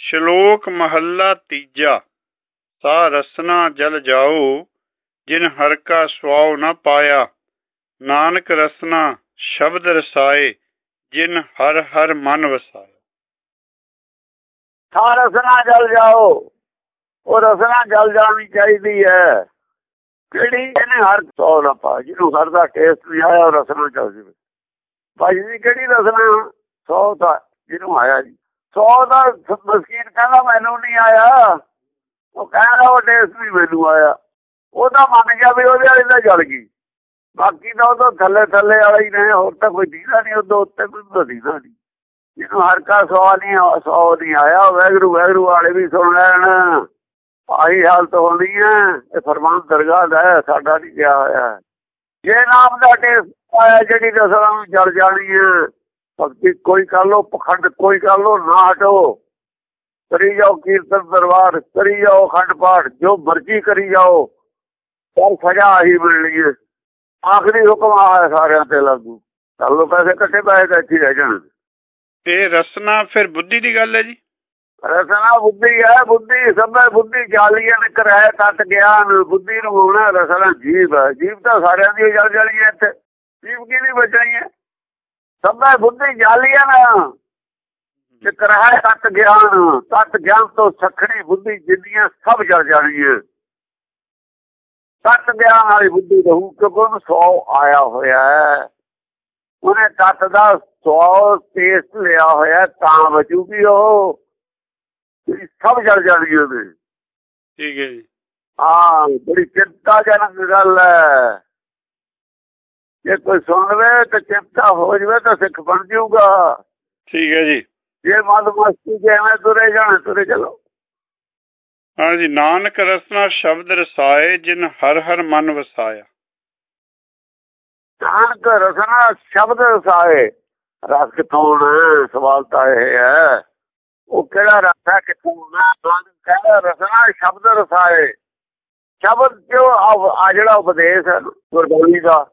ਸ਼ਲੋਕ ਮਹੱਲਾ ਤੀਜਾ। ਸਾ ਰਸਨਾ ਜਲ ਜਾਓ, ਜਿਨ ਹਰ ਕਾ ਸਵਾਉ ਨ ਪਾਇਆ। ਨਾਨਕ ਰਸਨਾ ਸ਼ਬਦ ਰਸਾਏ, ਜਿਨ ਹਰ ਹਰ ਮਨ ਵਸਾਇਆ। ਥਾ ਰਸਨਾ ਜਲ ਜਾਓ, ਉਹ ਰਸਨਾ ਜਲ ਜਾਣੀ ਚਾਹੀਦੀ ਹੈ। ਕਿਹੜੀ ਇਹਨੇ ਹਰ ਸੌ ਨਾ ਪਾਇਆ ਜਿਹਨੂੰ ਹਰ ਦਾ ਟੇਸਟ ਨਹੀਂ ਆਇਆ ਉਹ ਰਸਨਾ ਚੱਲ ਜਾਵੇ। ਭਾਈ ਜੀ, ਕਿਹੜੀ ਰਸਨਾ ਸੌ ਦਾ ਜਿਹਨੂੰ ਆਇਆ ਜੀ? ਸੌ ਦਾ ਮਸਕੀਨ ਕਹਿੰਦਾ ਮੈਨੂੰ ਨਹੀਂ ਆਇਆ। ਉਹ ਕਹਿੰਦਾ ਉਹ ਟੇਸਟ ਵੀ ਮੈਨੂੰ ਆਇਆ। ਉਹ ਮੰਨ ਗਿਆ ਵੀ ਉਹਦੇ ਵਾਲੀ ਤਾਂ ਜਲ ਗਈ। ਬਾਕੀ ਤਾਂ ਉਹ ਥੱਲੇ ਥੱਲੇ ਵਾਲਾ ਹੀ ਨੇ, ਹੋਰ ਤਾਂ ਕੋਈ ਦੀਦਾ ਨਹੀਂ, ਉਹਦੇ ਉੱਤੇ ਕੋਈ ਦੀਦਾ ਨਹੀਂ। ਜਿਹਨੂੰ ਹਰ ਕਾ ਸੌ ਨਹੀਂ ਸੌ ਨਹੀਂ ਆਇਆ ਵੈਗਰੂ ਵੈਗਰੂ ਵਾਲੇ ਵੀ ਸੁਣ ਲੈਣ। ਆਹੀ ਹਾਲਤ ਹੋਣੀ ਹੈ ਇਹ ਫਰਮਾਨ ਦਰਗਾਹ ਦਾ ਸਾਡਾ ਨਹੀਂ ਗਿਆ ਹੋਇਆ। ਜੇ ਨਾਮ ਦਾ ਟੇਸਟ ਆਇਆ, ਜਿਹੜੀ ਰਸਲਾਂ ਨੂੰ ਜਲ ਜਾਣੀ ਹੈ ਭਗਤੀ ਕੋਈ ਕਰ ਲੋ ਪਖੰਡ ਕੋਈ ਕਰ ਲੋ ਨਾ ਹਟੋ। ਕਰੀ ਜਾਓ ਕੀਰਤਨ ਦਰਬਾਰ ਕਰੀ ਜਾਓ ਖੰਡ ਪਾਠ ਜੋ ਮਰਜ਼ੀ ਕਰੀ ਜਾਓ ਪਰ ਸਜ਼ਾ ਹੀ ਮਿਲਣੀ ਹੈ। ਆਖਰੀ ਹੁਕਮ ਆ ਸਾਰਿਆਂ ਤੇ ਲਾਗੂ। ਕਰ ਲੋ ਪੈਸੇ ਇਕੱਠੇ ਪੈਸੇ ਤਾਂ ਇੱਥੇ ਰਹਿ ਜਾਣ। ਇਹ ਰਸਨਾ ਫਿਰ ਬੁੱਧੀ ਦੀ ਗੱਲ ਹੈ ਜੀ? ਰਸਨਾ ਬੁੱਧੀ ਹੈ ਬੁੱਧੀ ਸਭੇ ਬੁੱਧੀ ਜਾਲੀਆਂ ਨੇ ਕਰਾਇਆ ਤਤ ਗਿਆਨ ਬੁੱਧੀ ਨੂੰ ਹੋਣਾ ਰਸਨਾ ਜੀਵ ਹੈ। ਜੀਵ ਤਾਂ ਸਾਰਿਆਂ ਦੀ ਜਲ ਜਲੀ ਹੈ ਇੱਥੇ। ਜੀਵ ਕੀ ਨਹੀਂ ਬਚਣੀ ਹੈ? ਸਭੇ ਬੁੱਧੀ ਜਾਲੀਆਂ ਨਾ। ਕਿ ਕਰਾਇਆ ਤਤ ਗਿਆਨ ਤਤ ਗਿਆਨ ਤੋਂ ਸਖਣੀ ਬੁੱਧੀ ਜਿੰਨੀਆਂ ਸਭ ਜਲ ਜਾਣੀ ਹੈ ਤਤ ਗਿਆਨ ਵਾਲੀ ਬੁੱਧੀ ਰਹੂ ਕਿਉਂਕਿ ਉਹਨੂੰ 100 ਆਇਆ ਹੋਇਆ ਹੈ ਉਹਨੇ ਤਤ ਦਾ 100 ਟੇਸਟ ਲਿਆ ਹੋਇਆ ਤਾਂ ਬਚੂਗੀ ਉਹ। ਸਭ ਜਲ ਜਾਣੀ ਉਹਦੇ ਠੀਕ ਹੈ ਜੀ। ਹਾਂ ਬੜੀ ਚਿੰਤਾਜਨਕ ਗੱਲ ਹੈ ਜੇ ਕੋਈ ਸੁਣ ਲਵੇ ਤਾਂ ਚਿੰਤਾ ਹੋ ਜਵੇ ਤਾਂ ਸਿੱਖ ਬਣ ਜਾਊਗਾ। ਠੀਕ ਹੈ ਜੀ। ਜੇ ਮਦ ਮਸਤੀ ਐਵੇਂ ਤੁਰੇ ਜਾਣ ਤੁਰੇ ਚਲੋ। ਹਾਂ ਜੀ ਨਾਨਕ ਰਸਨਾ ਸ਼ਬਦ ਰਸਾਏ ਜਿਨ ਹਰ ਹਰ ਮਨ ਵਸਾਇਆ। ਨਾਨਕ ਰਸਨਾ ਸ਼ਬਦ ਰਸਾਏ। ਰਸ ਕਿਥੋਂ ਸਵਾਲ ਤਾਂ ਇਹ ਹੈ। ਉਹ ਕਿਹੜਾ ਰਸ ਹੈ ਕਿਥੋਂ ਨਾਨਕ ਕਹਿੰਦਾ ਰਸਨਾ ਸ਼ਬਦ ਰਸਾਏ। ਸ਼ਬਦ ਜੋ ਆ ਜਿਹੜਾ ਉਪਦੇਸ਼ ਹੈ ਗੁਰਬਾਣੀ ਦਾ?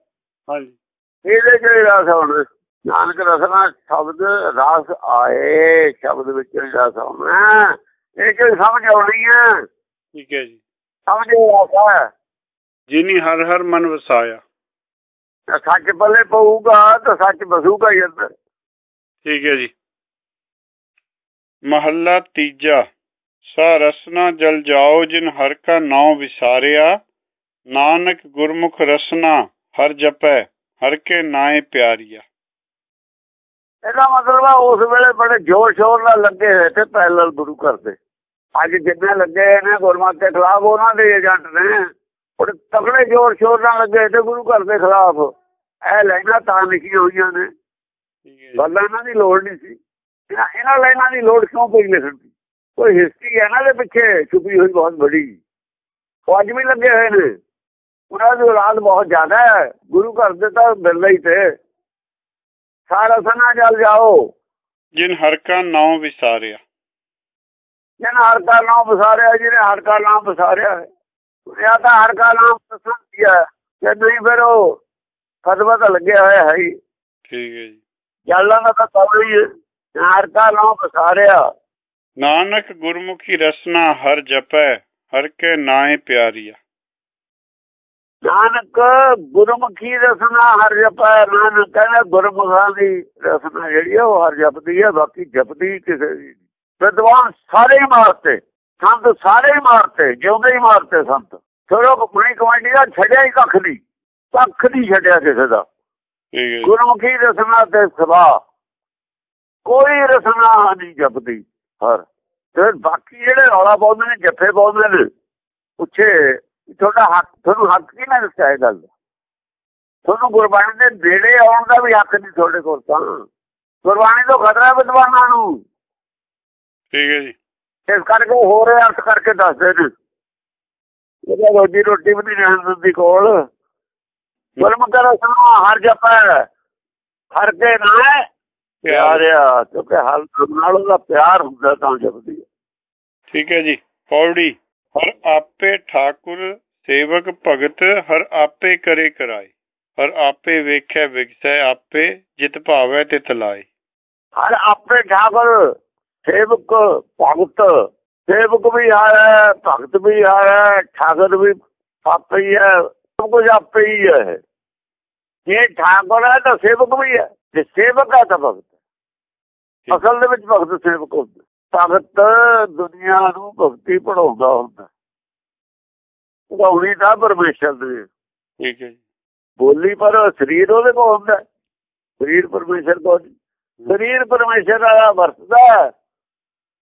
ਹਾਂਜੀ। ਇਹਦੇ ਜਿਹੜੇ ਰਸ ਹੁਣ? ਨਾਨਕ ਰਸਨਾ ਸ਼ਬਦ ਰਸ ਆਏ ਸ਼ਬਦ ਵਿੱਚ ਰਸ ਆਉਣਾ ਇਹ ਕਿ ਸਮਝ ਆਉਣੀ ਹੈ ਠੀਕ ਹੈ ਜੀ। ਸਮਝ ਆਉਂਦਾ ਜਿਨੀ ਹਰ ਹਰ ਮਨ ਵਸਾਇਆ। ਸੱਚ ਪੱਲੇ ਪਊਗਾ ਤਾਂ ਸੱਚ ਬਸੂਗਾ ਹੀ ਅੰਦਰ। ਠੀਕ ਹੈ ਜੀ। ਮਹੱਲਾ ਤੀਜਾ। ਸਾ ਰਸਨਾ ਜਲ ਜਾਓ ਜਿਨ ਹਰ ਕਾ ਨਾਮ ਵਿਸਾਰਿਆ। ਨਾਨਕ ਗੁਰਮੁਖ ਰਸਨਾ। ਹਰ ਜਪੈ ਹਰ ਕੇ ਨਾਏ ਪਿਆਰੀਆ। ਇਹਦਾ ਮਤਲਬ ਆ ਉਸ ਵੇਲੇ ਬੜੇ ਜ਼ੋਰ ਸ਼ੋਰ ਨਾਲ ਲੱਗੇ ਹੋਏ ਤੇ ਪੈਰਲਲ ਗੁਰੂ ਕਰਦੇ ਅੱਜ ਜਿੰਨੇ ਲੱਗੇ ਨੇ ਗੁਰਮਤਿ ਦੇ ਖਿਲਾਫ ਉਹਨਾਂ ਦੇ ਏਜੰਟ ਨੇ। ਬੜੇ ਤਗੜੇ ਜ਼ੋਰ ਸ਼ੋਰ ਨਾਲ ਲੱਗੇ ਤੇ ਗੁਰੂ ਘਰ ਦੇ ਖਿਲਾਫ। ਇਹ ਲਾਈਨਾਂ ਤਾਂ ਲਿਖੀਆਂ ਹੋਈਆਂ ਨੇ। ਗੱਲਾਂ ਇਹਨਾਂ ਦੀ ਲੋੜ ਨਹੀਂ ਸੀ। ਇਹਨਾਂ ਲਾਈਨਾਂ ਦੀ ਲੋੜ ਕਿਉਂ ਪਈ ਲਿਖਣ ਦੀ? ਕੋਈ ਹਿਸਟਰੀ ਹੈ ਨਾ ਦੇ ਪਿੱਛੇ ਛੁਪੀ ਹੋਈ ਬਹੁਤ ਬੜੀ। ਉਹ ਅੱਜ ਵੀ ਲੱਗੇ ਹੋਏ ਨੇ। ਉਹਨਾਂ ਦੀ ਔਲਾਦ ਬਹੁਤ ਜ਼ਿਆਦਾ ਹੈ ਗੁਰੂ ਘਰ ਦੇ ਤਾਂ ਬਿਰਲਾ ਹੀ ਤੇ ਸਾਰਾ ਸਨਾ ਜਲ ਜਾਓ ਜਿਨ ਹਰ ਕਾ ਨਾਮ ਵਿਸਾਰਿਆ ਜਿਨ ਹਰ ਕਾ ਨਾਮ ਵਿਸਾਰਿਆ ਜਿਹਨੇ ਹਰ ਕਾ ਨਾਮ ਵਿਸਾਰਿਆ ਹੈ ਇਹ ਤਾਂ ਹਰ ਕਾ ਨਾਮ ਵਿਸਾਰਿਆ ਜੇ ਨਹੀਂ ਫਿਰ ਉਹ ਕਦਮਾ ਤਾਂ ਲੱਗਿਆ ਹੋਇਆ ਹੈ ਹੀ ਠੀਕ ਹੈ ਜੀ ਜਲਾਂ ਦਾ ਤਾਂ ਕੌਲੀ ਹੈ ਹਰ ਕਾ ਨਾਮ ਵਿਸਾਰਿਆ ਨਾਨਕ ਗੁਰਮੁਖੀ ਰਸਨਾ ਹਰ ਜਪੈ ਹਰ ਕੇ ਨਾਏ ਪਿਆਰੀਆ ਨਾਨਕ ਗੁਰਮੁਖੀ ਰਸਨਾ ਹਰ ਜਪੈ ਨਾਨਕ ਕਹਿੰਦਾ ਗੁਰਮੁਖਾਂ ਦੀ ਰਸਨਾ ਜਿਹੜੀ ਉਹ ਹਰ ਜਪਦੀ ਹੈ ਬਾਕੀ ਜਪਦੀ ਕਿਸੇ ਦੀ ਵਿਦਵਾਨ ਸਾਰੇ ਹੀ ਮਾਰਤੇ ਸੰਤ ਸਾਰੇ ਹੀ ਮਾਰਤੇ ਜਿਉਂਦੇ ਹੀ ਮਾਰਤੇ ਸੰਤ। ਚਲੋ ਕਮਾਈ ਕਮਾਂਡੀ ਦਾ ਛੱਡਿਆ ਹੀ ਕੱਖ ਨਹੀਂ ਕੱਖ ਨਹੀਂ ਛੱਡਿਆ ਕਿਸੇ ਦਾ। ਗੁਰਮੁਖੀ ਰਸਨਾ ਤੇ ਸਵਾ ਕੋਈ ਰਸਨਾ ਨਹੀਂ ਜਪਦੀ ਹਰ। ਤੇ ਬਾਕੀ ਜਿਹੜੇ ਰੌਲਾ ਪਾਉਂਦੇ ਨੇ ਜੱਫੇ ਪਾਉਂਦੇ ਨੇ ਪੁੱਛੇ ਤੁਹਾਡਾ ਹੱਕ ਤੁਹਾਨੂੰ ਹੱਕ ਕੀ ਨਾ ਦਿੱਤਾ ਇਹ ਗੱਲ ਤੁਹਾਨੂੰ ਗੁਰਬਾਣੀ ਦੇ ਨੇੜੇ ਆਉਣ ਦਾ ਵੀ ਹੱਕ ਨਹੀਂ ਤੁਹਾਡੇ ਕੋਲ ਤਾਂ। ਗੁਰਬਾਣੀ ਤੋਂ ਖਤਰਾ ਵਿਦਵਾਨਾਂ ਨੂੰ। ਠੀਕ ਹੈ ਜੀ। ਇਸ ਕਰਕੇ ਹੋਰ ਅਰਥ ਕਰਕੇ ਦੱਸਦੇ ਨੇ। ਇਹਦਾ ਰੋਜੀ ਰੋਟੀ ਵੀ ਨਹੀਂ ਰਹਿਣ ਦਿੰਦੀ ਕੋਲ। ਗੁਰਮੁਖ ਰਸਨਾ ਹਰ ਜਪੈ ਹਰ ਕੇ ਨਾ ਪਿਆਰਿਆ ਕਿਉਂਕਿ ਹਲ ਨਾਲ ਉਹਦਾ ਪਿਆਰ ਹੁੰਦਾ ਤਾਂ ਜਪਦੀ ਠੀਕ ਹੈ ਜੀ। ਪੌੜੀ। ਹਰ ਆਪੇ ਠਾਕੁਰ ਸੇਵਕ ਭਗਤ ਹਰ ਆਪੇ ਕਰੇ ਕਰਾਏ। ਹਰ ਆਪੇ ਵੇਖੈ ਵਿਗਸੈ ਆਪੇ ਜਿਤ ਭਾਵੈ ਤੇ ਤਲਾਏ ਹਰ ਆਪੇ ਠਾਕੁਰ ਸੇਵਕ ਭਗਤ ਸੇਵਕ ਵੀ ਹਾਰਾ ਭਗਤ ਵੀ ਹਾਰਾ ਠਾਕਰ ਵੀ ਆਪੇ ਹੀ ਹੈ ਸਭ ਕੁਝ ਆਪੇ ਹੀ ਹੈ। ਇਹ ਠਾਕਰ ਹੈ ਤਾਂ ਸੇਵਕ ਵੀ ਹੈ ਤੇ ਸੇਵਕ ਹੈ ਤਾਂ ਭਗਤ ਅਸਲ ਦੇ ਵਿੱਚ ਭਗਤ ਸੇਵਕ ਹੁੰਦਾ। ਭਗਤ ਦੁਨੀਆ ਨੂੰ ਭਗਤੀ ਪੜਾਉਂਦਾ ਹੁੰਦਾ ਪੜਾਉਣੀ ਤਾਂ ਪਰਮੇਸ਼ਰ ਦੀ। ਠੀਕ ਹੈ ਬੋਲੀ ਪਰ ਸਰੀਰ ਉਹਦੇ ਕੋਲ ਹੁੰਦਾ ਸਰੀਰ ਪਰਮੇਸ਼ਰ ਕੋਲ ਸਰੀਰ ਪਰਮੇਸ਼ਰ ਦਾ ਵਰਤਦਾ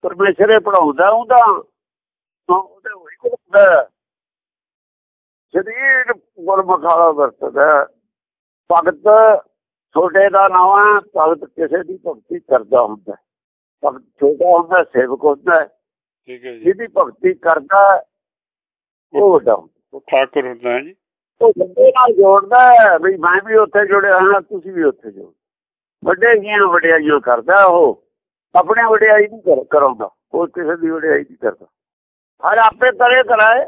ਪਰਮੇਸ਼ਰ ਇਹ ਪੜਾਉਂਦਾ ਹੁੰਦਾ ਉਹਦੇ ਹੋਈ ਹੁੰਦਾ ਸਰੀਰ ਗੁਰਮਖਾਲਾ ਵਰਤਦਾ ਭਗਤ ਛੋਟੇ ਦਾ ਨਾਮ ਹੈ। ਭਗਤ ਕਿਸੇ ਦੀ ਭਗਤੀ ਕਰਦਾ ਹੁੰਦਾ ਛੋਟਾ ਹੁੰਦਾ ਸੇਵਕ ਹੁੰਦਾ ਠੀਕ ਹੈ ਜੀ। ਜਿਹਦੀ ਭਗਤੀ ਕਰਦਾ ਉਹ ਵੱਡਾ ਉਹ ਠਾਕੁਰ ਹੁੰਦਾ ਹੈ ਜੀ। ਉਹ ਬੰਦੇ ਨਾਲ ਜੋੜਦਾ ਵੀ ਮੈਂ ਵੀ ਉੱਥੇ ਜੁੜਿਆ ਹਾਂ ਤੁਸੀਂ ਵੀ ਉੱਥੇ ਜੁੜ। ਵੱਡੇ ਜੀਆਂ ਵਡਿਆਈਆਂ ਕਰਦਾ ਉਹ। ਆਪਣੇ ਵਡਿਆਈ ਨਹੀਂ ਕਰਾਉਂਦਾ। ਉਹ ਕਿਸੇ ਦੀ ਵਡਿਆਈ ਨਹੀਂ ਕਰਦਾ। ਹਰ ਆਪੇ ਕਰੇ ਕਰਾਏ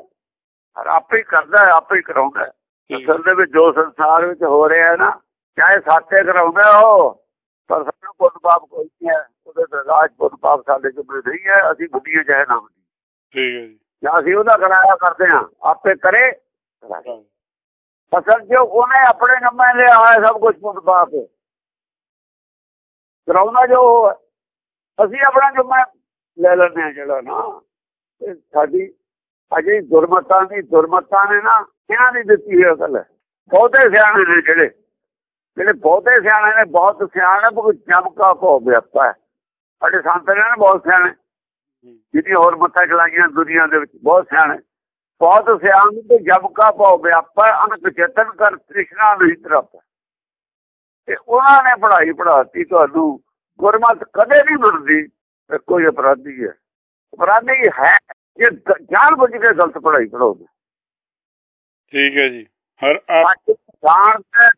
ਹਰ ਆਪੇ ਕਰਦਾ ਆਪੇ ਕਰਾਉਂਦਾ ਅਸਲ ਦੇ ਵਿੱਚ ਜੋ ਸੰਸਾਰ ਵਿੱਚ ਹੋ ਰਿਹਾ ਹੈ ਨਾ ਚਾਹੇ ਸਾਥੇ ਕਰਾਉਂਦਾ ਉਹ ਪਰ ਸਾਨੂੰ ਪੁੱਤ ਬਾਪ ਕੋਈ ਨਹੀਂ ਹੈ ਉਹਦੇ ਰਾਜ ਪੁੱਤ ਬਾਪ ਸਾਡੇ ਕੋਲ ਨਹੀਂ ਹੈ ਅਸੀਂ ਬੁੱਢੀਆਂ ਚਾਹੇ ਨਾ ਠੀਕ ਹੈ ਜੀ। ਜਾਂ ਅਸੀਂ ਉਹਦਾ ਕਰਾਇਆ ਕਰਦੇ ਹਾਂ ਆਪੇ ਕਰੇ ਅਸਲ ਜੋ ਉਹਨੇ ਆਪਣੇ ਨੰਮੇ ਲਿਆ ਹੋਇਆ ਸਭ ਕੁਝ ਪੁੱਤ ਬਾਪ ਕਰਾਉਣਾ ਜੋ ਅਸੀਂ ਆਪਣਾ ਜੁਮਾ ਲੈ ਲੈਂਦੇ ਆ ਜਿਹੜਾ ਨਾ ਸਾਡੀ ਅਜੇ ਦੁਰਮਤਾਂ ਦੀ ਦੁਰਮਤਾਂ ਨੇ ਨਾ ਇਹਨਾਂ ਦੀ ਦਿੱਤੀ ਹੈ ਅਸਲ ਬਹੁਤੇ ਸਿਆਣੇ ਨੇ ਜਿਹੜੇ ਜਿਹੜੇ ਬਹੁਤੇ ਸਿਆਣੇ ਨੇ ਬਹੁਤ ਸਿਆਣੇ ਚਮਕਾ ਹੋ ਵਿਅਪਤਾ ਹੈ। ਸਾਡੇ ਸੰਤ ਨੇ ਬਹੁਤ ਸਿਆਣੇ। ਜਿਹਦੀ ਹੋਰ ਮੱਥਾ ਚਲਾਈਆਂ ਦੁਨੀਆ ਦੇ ਵਿੱਚ ਬਹੁਤ ਸਿਆਣੇ। ਬਹੁਤ ਸਿਆਣ ਤੇ ਜਮਕਾ ਪਾਉ ਵਿਆਪਾ ਅਨਕ ਚੇਤਨ ਕਰ ਤ੍ਰਿਸ਼ਨਾ ਨਹੀਂ ਤਰਪ ਤੇ ਉਹਨਾਂ ਨੇ ਪੜ੍ਹਾਈ ਪੜਾਤੀ ਤੁਹਾਨੂੰ ਗੁਰਮਤ ਕਦੇ ਨਹੀਂ ਮੰਨਦੀ ਕੋਈ ਅਪਰਾਧੀ ਹੈ। ਅਪਰਾਧੀ ਹੈ ਇਹ ਜਾਣ ਬੁੱਝ ਕੇ ਗਲਤ ਪੜ੍ਹਾਈ ਪੜਾਉਂਦੇ ਠੀਕ ਹੈ ਜੀ। ਹਰ ਸੱਚ ਜਾਣਦਾ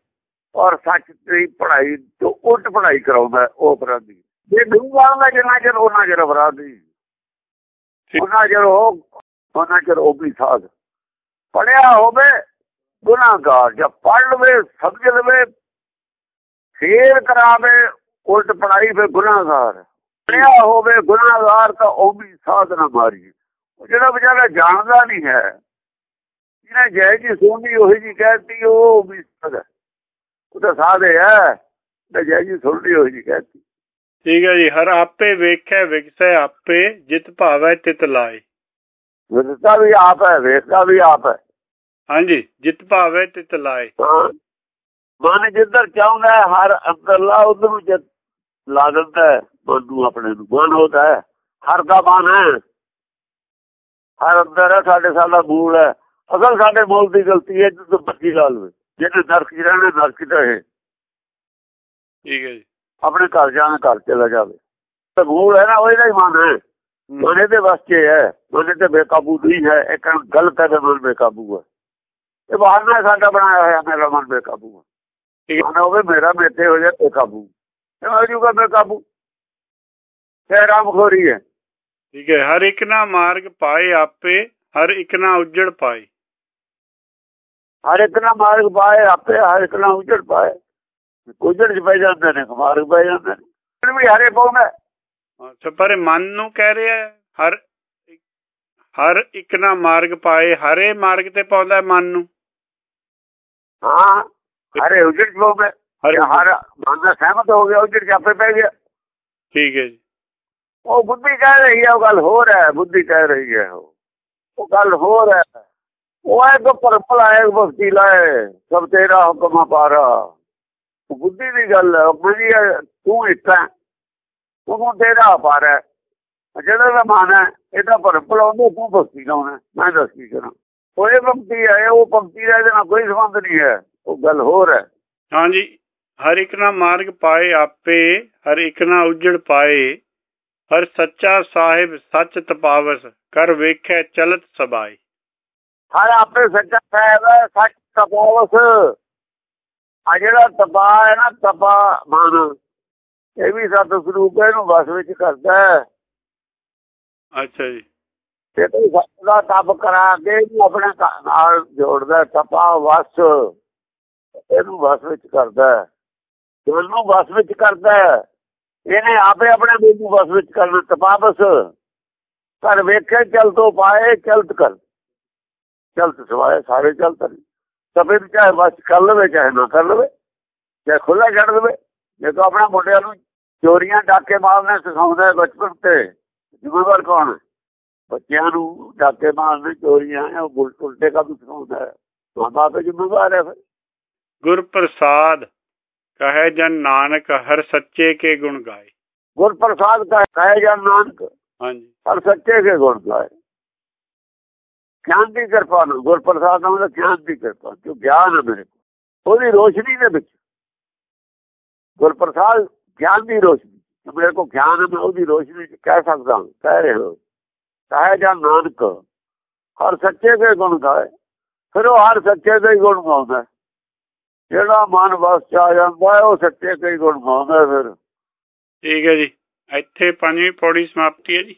ਔਰ ਸੱਚ ਦੀ ਪੜ੍ਹਾਈ ਤੋਂ ਉਲਟ ਪੜ੍ਹਾਈ ਕਰਾਉਂਦਾ ਉਹ ਅਪਰਾਧੀ। ਜੇ ਨਹੀਂ ਜਾਣਦਾ ਜਿੰਨਾ ਚਿਰ ਉਹਨਾਂ ਚਿਰ ਅਪਰਾਧੀ। ਉਹਨਾਂ ਚਿਰ ਉਹ ਉਹਨਾਂ ਚਿਰ ਉਹ ਵੀ ਸਾਧ। ਪੜਿਆ ਹੋਵੇ ਗੁਨਾਹਗਾਰ ਜਾਂ ਪੜ ਲਵੇ ਸਮਝ ਲਵੇ ਫੇਰ ਕਰਾਵੇ ਉਲਟ ਪੜਾਈ ਫੇ ਗੁਨਾਹਗਾਰ। ਪੜਿਆ ਹੋਵੇ ਗੁਨਾਹਗਾਰ ਤਾਂ ਉਹ ਵੀ ਸਾਧ ਨਾ ਮਾਰੀ। ਜਿਹੜਾ ਵਿਚਾਰਾ ਜਾਣਦਾ ਨਹੀਂ ਹੈ ਜਿਹਨੇ ਜੈ ਜੀ ਸੁਣਦੀ ਉਹੀ ਜੀ ਕਹਿਤੀ ਉਹ ਵੀ ਸਾਧ ਉਹ ਤਾਂ ਸਾਧ ਹੈ। ਤੇ ਜੈ ਜੀ ਸੁਣਦੀ ਉਹੀ ਜੀ ਕਹਿਤੀ ਠੀਕ ਹੈ ਜੀ ਹਰ ਆਪੇ ਵੇਖੈ ਵਿਗਸੈ ਆਪੇ ਜਿਤ ਭਾਵੈ ਤਿਤ ਲਾਏ। ਵਿਦਤਾ ਵੀ ਆਪ ਹੈ ਵੇਖਦਾ ਵੀ ਆਪ ਹੈ। ਹਾਂਜੀ ਜਿਤ ਭਾਵੈ ਤਿਤ ਲਾਏ। ਮਨ ਜਿੱਧਰ ਚਾਹੁੰਦਾ ਹੈ ਹਰ ਅੰਦਰਲਾ ਉਧਰ ਨੂੰ ਲਾ ਦਿੰਦਾ ਹੈ। ਮਨ ਨੂੰ ਆਪਣੇ ਨੂੰ ਮਨ ਹੁੰਦਾ ਹੈ। ਹਰ ਦਾ ਮਨ ਹੈ। ਹਰ ਅੰਦਰ ਹੈ ਸਾਡੇ ਸਾਡਾ ਮੂਲ ਹੈ। ਅਸਲ ਸਾਡੇ ਮੂਲ ਦੀ ਗਲਤੀ ਹੈ ਜਦੋਂ ਬੱਜੀ ਲਾ ਲਵੇ ਜਿਹਨੇ ਨਰਕ ਚ ਰਹਿਣਾ ਨਰਕ ਚ ਰਹੇ ਠੀਕ ਹੈ ਜੀ। ਆਪਣੇ ਘਰ ਜਾਣ ਘਰ ਚਲਾ ਜਾਵੇ। ਤੇ ਮੂਲ ਹੈ ਨਾ ਉਹਦਾ ਹੀ ਮਨ ਹੈ। ਮਨ ਦੇ ਵਾਸਤੇ ਹੈ ਮਨ ਤੇ ਬੇਕਾਬੂ ਨਹੀਂ ਹੈ ਇੱਕ ਗਲਤ ਹੈ ਤੇ ਮਨ ਬੇਕਾਬੂ ਹੈ। ਇਹ ਬਹਾਨਾ ਸਾਡਾ ਬਣਾਇਆ ਹੋਇਆ ਮੇਰਾ ਮਨ ਬੇਕਾਬੂ ਹੈ। ਮਨ ਹੋਵੇ ਮੇਰਾ ਮੇਤੇ ਹੋ ਜਾ ਬੇਕਾਬੂ। ਇਹ ਹੋ ਜੂਗਾ ਬੇਕਾਬੂ। ਇਹ ਰਾਮ ਖੋਰੀ ਹੈ। ਠੀਕ ਹੈ ਹਰ ਇੱਕ ਨਾ ਮਾਰਗ ਪਾਏ ਆਪੇ ਹਰ ਇੱਕ ਨਾ ਉਜੜ ਪਾਏ। ਹਰ ਇੱਕ ਨਾ ਮਾਰਗ ਪਾਏ ਆਪੇ ਹਰ ਇੱਕ ਨਾ ਉਜੜ ਪਾਏ। ਉਜੜ ਚ ਪੈ ਜਾਂਦੇ ਨੇ ਮਾਰਗ ਪੈ ਜਾਂਦੇ ਨੇ। ਵੀ ਹਰੇ ਪਾਉਂਦਾ ਅੱਛਾ ਪਰ ਮਨ ਨੂੰ ਕਹਿ ਰਿਹਾ ਹਰ ਹਰ ਇੱਕ ਨਾ ਮਾਰਗ ਪਾਏ ਹਰੇ ਮਾਰਗ ਤੇ ਪਾਉਂਦਾ ਮਨ ਨੂੰ? ਹਾਂ ਹਰੇ ਉਜੜ ਪਾਉਂਦਾ ਹਰ ਮਨ ਦਾ ਸਹਿਮਤ ਹੋ ਗਿਆ ਉਜੜ ਚਾਪੇ ਪੈ ਗਿਆ। ਠੀਕ ਹੈ ਜੀ। ਉਹ ਬੁੱਧੀ ਕਹਿ ਰਹੀ ਹੈ ਉਹ ਗੱਲ ਹੋਰ ਹੈ ਬੁੱਧੀ ਕਹਿ ਰਹੀ ਹੈ ਉਹ ਗੱਲ ਹੋਰ ਹੈ। ਉਹ ਹੈ ਪਰਪਲ ਆਏ ਭਗਤੀ ਲਾਏ ਸਭ ਤੇਰਾ ਹੁਕਮ ਪਾਰਾ। ਬੁੱਧੀ ਦੀ ਗੱਲ ਹੈ ਬੁੱਧੀ ਤੂੰ ਇੱਕ ਉਹ ਤੇਰਾ ਪਾਰਾ। ਜਿਹੜਾ ਦਾ ਮਨ ਹੈ ਇਹਦਾ ਪਰਪਲ ਆਉਂਦਾ ਤੂੰ ਭਗਤੀ ਲਾਉਣਾ। ਮੈਂ ਦੱਸ ਕੀ ਕਰਾਂ। ਉਹ ਇਹ ਭਗਤੀ ਹੈ ਉਹ ਭਗਤੀ ਦਾ ਇਹਦੇ ਨਾਲ ਕੋਈ ਸੰਬੰਧ ਨਹੀਂ ਹੈ। ਉਹ ਗੱਲ ਹੋਰ ਹੈ। ਹਾਂਜੀ। ਹਰ ਇੱਕ ਨਾ ਮਾਰਗ ਪਾਏ ਆਪੇ, ਹਰ ਇੱਕ ਨਾ ਉਜੜ ਪਾਏ। ਹਰ ਸੱਚਾ ਸਾਹਿਬ ਸੱਚ ਤਪਾਵਸ, ਕਰ ਵੇਖੈ ਚਲਤ ਸਬਾਈ ਹਰ ਆਪੇ ਸੱਚਾ ਸਾਹਿਬ ਸੱਚ ਤਪਾਵਸ ਆ ਜਿਹੜਾ ਤਪਾ ਹੈ ਨਾ ਤਪਾ ਮਨ ਇਹ ਵੀ ਸਤ ਸਰੂਪ ਇਹਨੂੰ ਵਸ ਵਿੱਚ ਕਰਦਾ ਹੈ। ਅੱਛਾ ਜੀ। ਤੇ ਕੋਈ ਸੱਚ ਦਾ ਤਪ ਕਰਾ ਕੇ ਇਹਨੂੰ ਆਪਣੇ ਨਾਲ ਜੋੜਦਾ ਤਪਾ ਵਸ। ਇਹਨੂੰ ਵਸ ਵਿੱਚ ਕਰਦਾ ਹੈ। ਨੂੰ ਵਸ ਵਿੱਚ ਕਰਦਾ ਇਹਨੇ ਆਪੇ ਆਪਣੇ ਮੂੰਹ ਨੂੰ ਬਸ ਵਿੱਚ ਕਰਨ ਤਪਾਬਸ ਕਰ ਵੇਖੇ ਚਲ ਤੋਂ ਪਾਏ ਚਲਤ ਕਰ। ਚਲਤ ਸਵਾਏ ਸਾਰੇ ਚਲਤ ਵੀ ਚਾਹੇ ਬਸ ਕਰ ਲਵੇ ਚਾਹੇ ਨਾ ਕਰ ਲਵੇ ਚਾਹੇ ਖੁੱਲਾ ਛੱਡ ਦੇਵੇ। ਜੇ ਤੋ ਆਪਣਾ ਮੁੰਡਿਆਂ ਨੂੰ ਚੋਰੀਆਂ ਡਾਕੇ ਮਾਰਨੇ ਸਿਖਾਉਂਦਾ ਬਚਪਨ ਤੇ। ਜ਼ਿੰਮੇਵਾਰ ਕੌਣ ਬੱਚਿਆਂ ਨੂੰ ਡਾਕੇ ਮਾਰਨੇ ਚੋਰੀਆਂ ਉਹ ਉਲਟ ਕੰਮ ਸਿਖਾਉਂਦਾ ਹੈ। ਮਾਂ ਬਾਪ ਜ਼ਿੰਮੇਵਾਰ ਹੈ ਗੁਰ ਪ੍ਰਸਾਦ ਕਹੇ ਜਨ ਨਾਨਕ ਹਰ ਸੱਚੇ ਕੇ ਗੁਣ ਗਾਏ। ਗੁਰ ਪ੍ਰਸਾਦ ਕਹੇ ਕਹੇ ਜਾਂ ਨਾਨਕ ਹਾਂਜੀ। ਹਰ ਸੱਚੇ ਕੇ ਗੁਣ ਗਾਏ। ਗਿਆਨ ਦੀ ਕਿਰਪਾ ਨਾਲ ਗੁਰ ਪ੍ਰਸਾਦ ਦਾ ਗਿਆਨ ਦੀ ਕਿਰਪਾ, ਜੋ ਗਿਆਨ ਹੈ ਮੇਰੇ ਉਹਦੀ ਰੋਸ਼ਨੀ ਦੇ ਵਿੱਚ। ਗੁਰ ਗਿਆਨ ਦੀ ਰੋਸ਼ਨੀ ਮੇਰੇ ਕੋਲ ਗਿਆਨ ਹੈ ਉਹਦੀ ਰੋਸ਼ਨੀ ਚ ਕਹਿ ਸਕਦਾ ਹਾਂ, ਕਹਿ ਰਿਹਾ ਹਾਂ। ਕਹੇ ਜਾਂ ਨਾਨਕ, ਹਰ ਸੱਚੇ ਕੇ ਗੁਣ ਗਾਏ, ਫਿਰ ਉਹ ਹਰ ਸੱਚੇ ਦੇ ਗੁਣ ਗਾਉਂਦਾ ਜਿਹੜਾ ਮਨ ਵਸ ਚ ਆ ਜਾਂਦਾ ਉਹ ਸੱਚੇ ਕੇ ਗੁਣ ਗਾਉਂਦਾ ਫਿਰ। ਠੀਕ ਹੈ ਜੀ। ਇੱਥੇ ਪੰਜਵੀਂ ਪੌੜੀ ਸਮਾਪਤੀ ਹੈ ਜੀ।